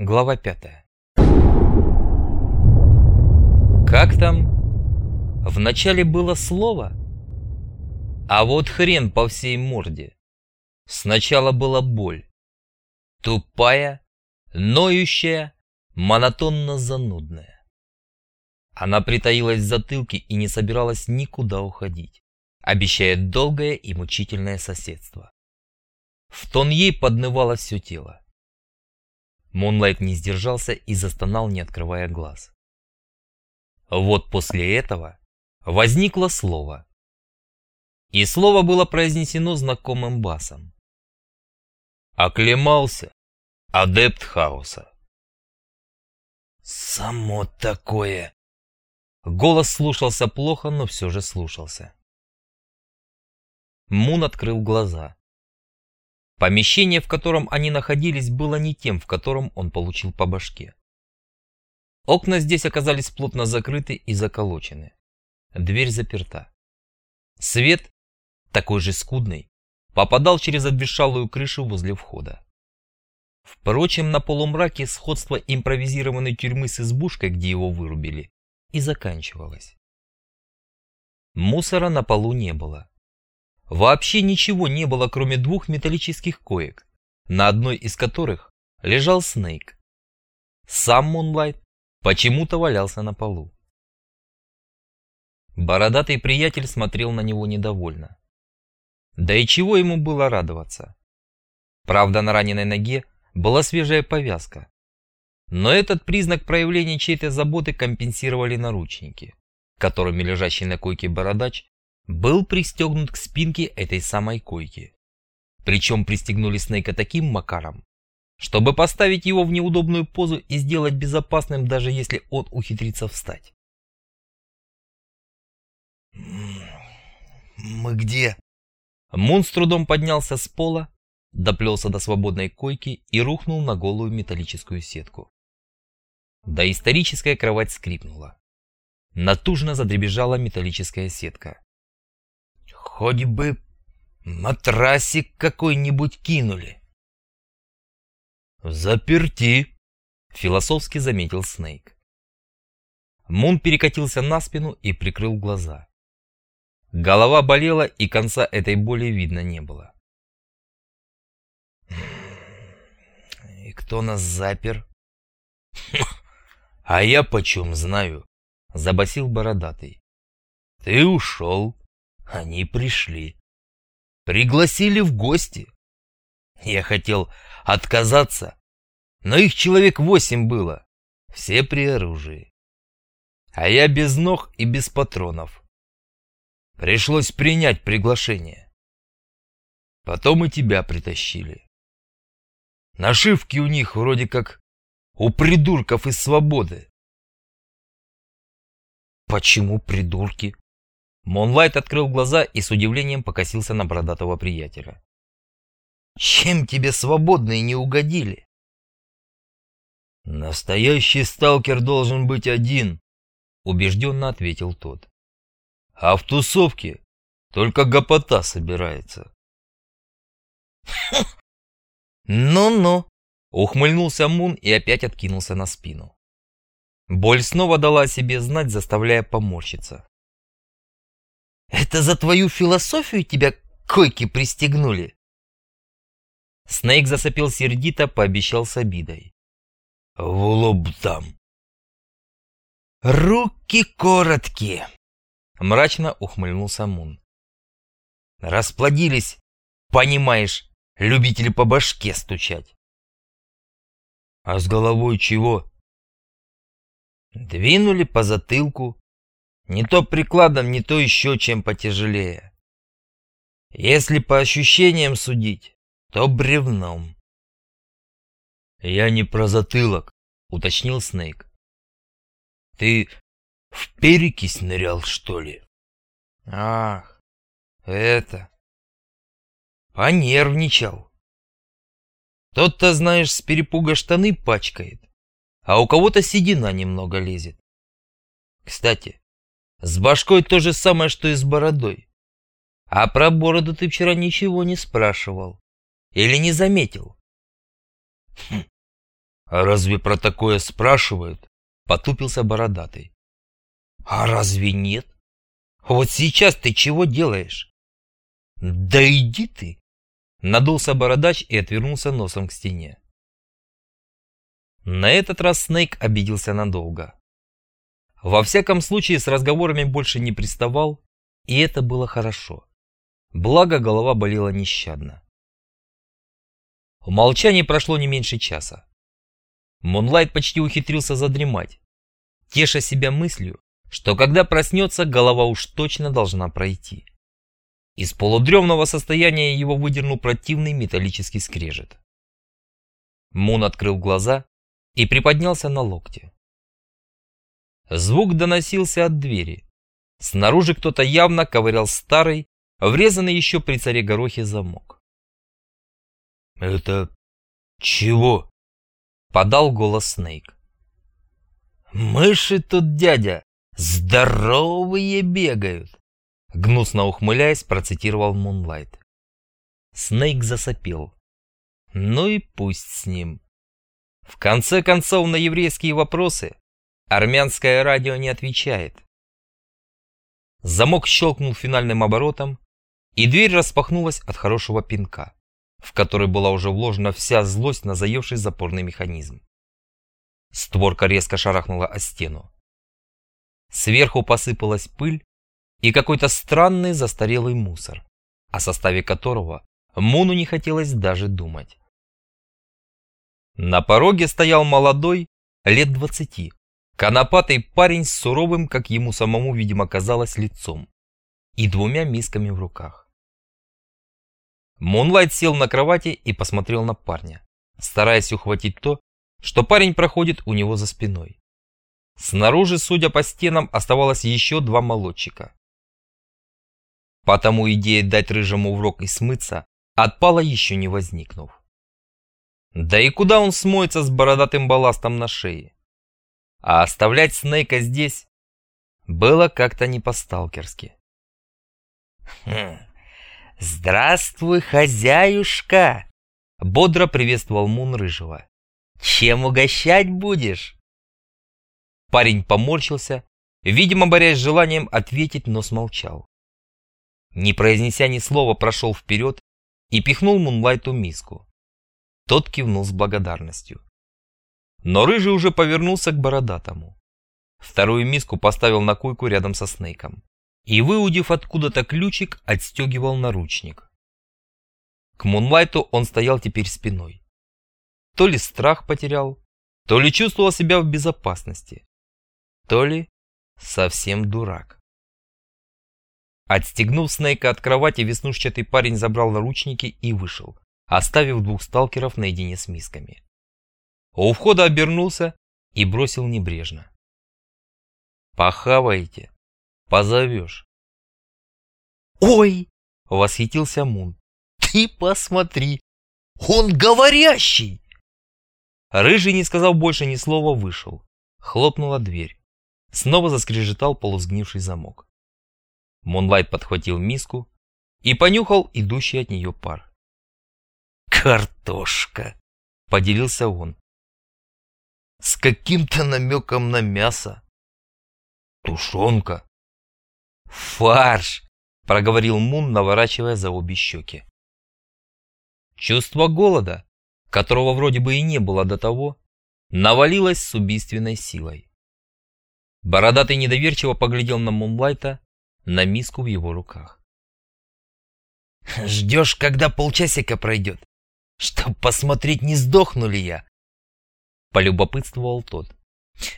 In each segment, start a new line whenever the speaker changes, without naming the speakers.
Глава пятая. Как там? Вначале было слово, а вот хрен по всей морде. Сначала была боль. Тупая, ноющая, монотонно-занудная. Она притаилась в затылке и не собиралась никуда уходить, обещая долгое и мучительное соседство. В тон ей поднывало все тело. Монлайт не сдержался и застонал, не открывая глаз. Вот после этого возникло слово. И слово было произнесено знакомым басом. Оклемался адепт хаоса. Само такое. Голос слушался плохо, но все же слушался. Мун открыл глаза. Помещение, в котором они находились, было не тем, в котором он получил по башке. Окна здесь оказались плотно закрыты и заколочены. Дверь заперта. Свет, такой же скудный, попадал через обветшалую крышу возле входа. Впрочем, на полумраке сходство импровизированной тюрьмы с избушкой, где его вырубили, и заканчивалось. Мусора на полу не было. Вообще ничего не было, кроме двух металлических коек, на одной из которых лежал Снейк. Сам Мунлайт почему-то валялся на полу. Бородатый приятель смотрел на него недовольно. Да и чего ему было радоваться? Правда, на раненой ноге была свежая повязка. Но этот признак проявления чьей-то заботы компенсировали наручники, которыми лежащий на койке бородач был пристегнут к спинке этой самой койки. Причем пристегнули Снейка таким макаром, чтобы поставить его в неудобную позу и сделать безопасным, даже если он ухитрится встать.
«Мы где?»
Мун с трудом поднялся с пола, доплелся до свободной койки и рухнул на голую металлическую сетку. Да историческая кровать скрипнула. Натужно задребежала металлическая сетка.
Хоть бы матрасик какой-нибудь кинули.
Заперти, философски заметил Снейк. Мун перекатился на спину и прикрыл глаза. Голова болела, и конца этой боли видно не было.
«И кто нас запер?» «А я почем знаю?» — забасил бородатый. «Ты ушел, они пришли. Пригласили в гости. Я хотел отказаться, но их человек восемь было, все при оружии. А я без ног и без патронов. Пришлось принять приглашение. Потом и тебя притащили. Нашивки у них вроде как у придурков из свободы.
Почему придурки? Монлайт открыл глаза и с удивлением покосился на бородатого приятеля.
«Чем тебе свободные не угодили?» «Настоящий сталкер должен быть один», — убежденно ответил тот. «А в тусовке только гопота собирается».
«Ну-ну», — ухмыльнулся Мун и опять откинулся на спину. Боль снова дала о себе знать, заставляя поморщиться.
Это за твою философию тебя койки пристегнули?
Снейк засопел сердито, пообещал с обидой.
В лоб там. Руки короткие. Мрачно ухмыльнулся Мун. Расплодились, понимаешь, любители по башке стучать. А с головой чего? Двинули по затылку, не то прикладом, не то еще чем потяжелее. Если по ощущениям судить, то бревном. «Я не про затылок», — уточнил Снейк. «Ты в перекись нырял, что ли?» «Ах, это...» Понервничал. Тот-то, знаешь, с перепуга штаны пачкает, а у кого-то седина немного лезет. Кстати, с башкой то же самое, что и с бородой. А про бороду ты вчера ничего не спрашивал. Или не заметил? Хм. А разве про такое спрашивают?
Потупился бородатый.
А разве нет? Вот сейчас ты чего делаешь? Да иди ты!
Надулся бородач и отвернулся носом к стене. На этот раз Снейк обиделся надолго. Во всяком случае, с разговорами больше не приставал, и это было хорошо. Благо, голова болела нещадно. В молчании прошло не меньше часа. Мунлайт почти ухитрился задремать, теша себя мыслью, что когда проснется, голова уж точно должна пройти. Из полудремного состояния его выдернул противный металлический скрежет. Мун открыл глаза и приподнялся на локте. Звук доносился от двери. Снаружи кто-то явно ковырял старый, врезанный еще при царе Горохе замок.
«Это чего?»
— подал голос Снейк.
«Мыши тут, дядя, здоровые бегают!»
Гнусно ухмыляясь, процитировал Мунлайт. Снейк засопел. Ну и пусть с ним. В конце концов, на еврейские вопросы армянское радио не отвечает. Замок щелкнул финальным оборотом, и дверь распахнулась от хорошего пинка, в который была уже вложена вся злость на заевший запорный механизм. Створка резко шарахнула о стену. Сверху посыпалась пыль и какой-то странный застарелый мусор, о составе которого Муну не хотелось даже думать. На пороге стоял молодой, лет двадцати, конопатый парень с суровым, как ему самому, видимо, казалось, лицом и двумя мисками в руках. Мунлайт сел на кровати и посмотрел на парня, стараясь ухватить то, что парень проходит у него за спиной. Снаружи, судя по стенам, оставалось еще два молодчика. Потому идея дать рыжему урок и смыться отпала еще не возникнув. Да и куда он смоется с бородатым балластом на шее? А оставлять Снейка здесь было как-то не по-сталкерски.
«Хм, здравствуй, хозяюшка!»
Бодро приветствовал Мун Рыжего.
«Чем угощать будешь?»
Парень поморщился, видимо, борясь с желанием ответить, но смолчал. Не произнеся ни слова, прошел вперед и пихнул Мунлайту миску. Тот кивнул с благодарностью. Но Рыжий уже повернулся к Бородатому. Вторую миску поставил на койку рядом со Снейком и, выудив откуда-то ключик, отстегивал наручник. К Мунлайту он стоял теперь спиной. То ли страх потерял, то ли чувствовал себя в безопасности, то ли совсем дурак. Отстегнув Снейка от кровати, веснушчатый парень забрал наручники и вышел, оставив двух сталкеров наедине с мисками. У входа обернулся и бросил небрежно. «Похаваете? Позовешь».
«Ой!»
— восхитился Мун.
«Ты посмотри! Он говорящий!»
Рыжий, не сказав больше ни слова, вышел. Хлопнула дверь. Снова заскрежетал полусгнивший замок. Мунлайт подхватил миску и понюхал идущий от нее пар.
«Картошка!» — поделился он. «С каким-то намеком на мясо. Тушенка. Фарш!» — проговорил Мун, наворачивая за обе щеки.
Чувство голода, которого вроде бы и не было до того, навалилось с убийственной силой. Бородатый недоверчиво поглядел на Мунлайта, на миску в его руках.
«Ждешь, когда полчасика пройдет, чтоб посмотреть, не сдохну ли я?»
Полюбопытствовал тот.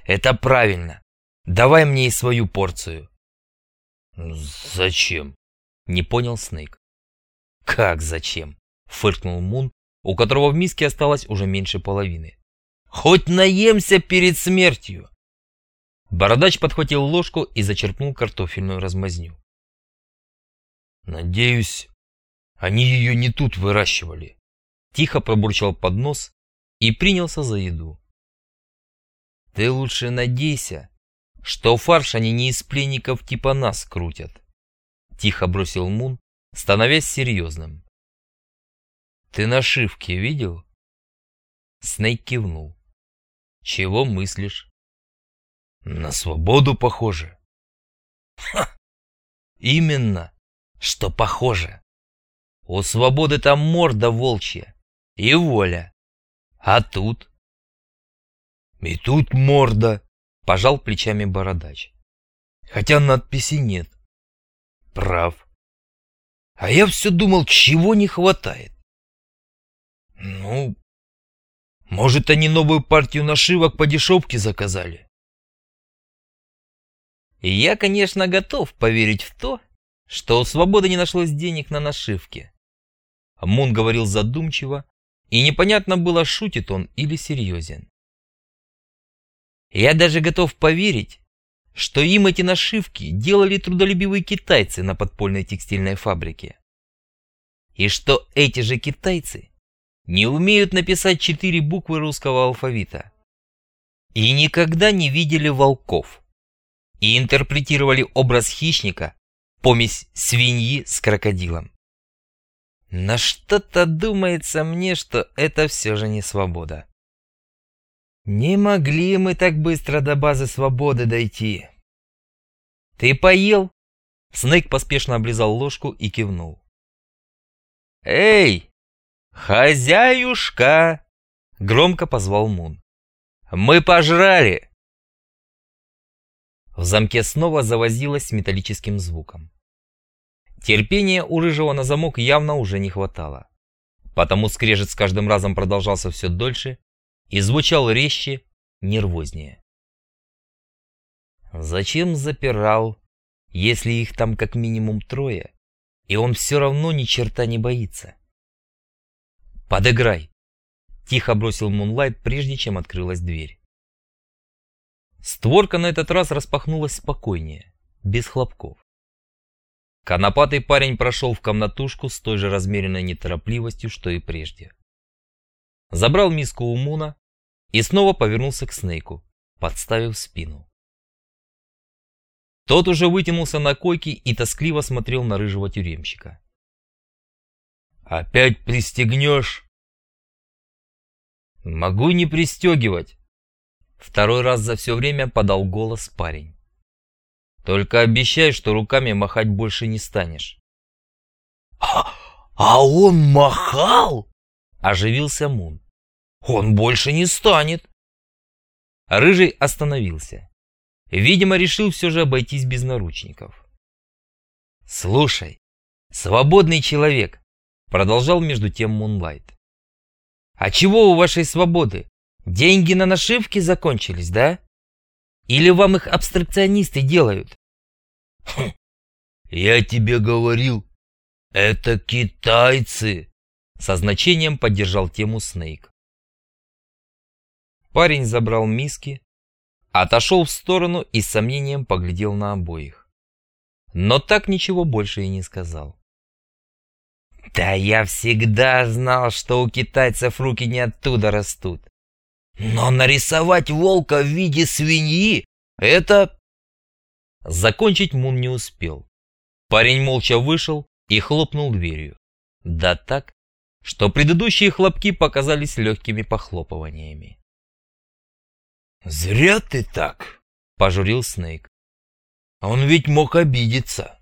«Это правильно. Давай мне и свою порцию».
«Зачем?» Не понял Снейк. «Как зачем?» Фыркнул Мун, у которого в миске осталось уже меньше половины.
«Хоть наемся перед смертью!»
Бородач подхватил ложку и зачерпнул картофельную размазню.
«Надеюсь, они ее не тут выращивали», —
тихо пробурчал под нос и принялся за еду. «Ты лучше надейся, что фарш они не из пленников типа нас крутят», — тихо бросил Мун, становясь серьезным. «Ты нашивки видел?» Снейк кивнул. Чего мыслишь?
На свободу похоже.
Ха! Именно, что похоже. У свободы там морда волчья и воля. А тут?
И тут морда,
пожал плечами бородач.
Хотя надписи нет. Прав. А я все думал, чего не хватает. Ну, может, они новую партию нашивок по дешевке заказали?
Я, конечно, готов поверить в то, что у Свободы не нашлось денег на нашивки. Мун говорил задумчиво, и непонятно было, шутит он или серьезен. Я даже готов поверить, что им эти нашивки делали трудолюбивые китайцы на подпольной текстильной фабрике. И что эти же китайцы не умеют написать четыре буквы русского алфавита. И никогда не видели волков. И интерпретировали образ хищника, помесь свиньи с крокодилом. Но что-то думается мне, что это все же не свобода. Не могли мы так быстро до базы свободы дойти. Ты поел? Снейк поспешно облизал ложку и кивнул. Эй, хозяюшка! Громко позвал Мун. Мы пожрали! В замке снова завозилось металлическим звуком. Терпения у Рыжего на замок явно уже не хватало. Потому скрежет с каждым разом продолжался все дольше и звучал резче, нервознее. Зачем запирал, если их там как минимум трое, и он все равно ни черта не боится? «Подыграй!» — тихо бросил Мунлайт, прежде чем открылась дверь. Створка на этот раз распахнулась спокойнее, без хлопков. Конопатый парень прошел в комнатушку с той же размеренной неторопливостью, что и прежде. Забрал миску у Муна и снова повернулся к Снейку, подставив спину. Тот уже вытянулся на койке и тоскливо смотрел на рыжего тюремщика.
«Опять пристегнешь?»
«Могу не пристегивать», Второй раз за все время подал голос парень. Только обещай, что руками махать больше не станешь.
А, а он махал?
Оживился Мун.
Он больше не станет.
Рыжий остановился. Видимо, решил все же обойтись без наручников. Слушай, свободный человек, продолжал между тем Мунлайт. А чего у вашей свободы? Деньги на нашивки закончились, да? Или вам их абстракционисты делают?
Хм, я тебе говорил, это китайцы, со значением поддержал тему Снейк.
Парень забрал миски, отошел в сторону и с сомнением поглядел на обоих. Но так ничего больше и не сказал. «Да я всегда знал, что у китайцев руки не оттуда растут. Но нарисовать волка в виде свиньи — это... Закончить Мун не успел. Парень молча вышел и хлопнул дверью. Да так, что предыдущие хлопки показались легкими похлопываниями.
«Зря ты так!» — пожурил Снейк.
«Он ведь мог обидеться!»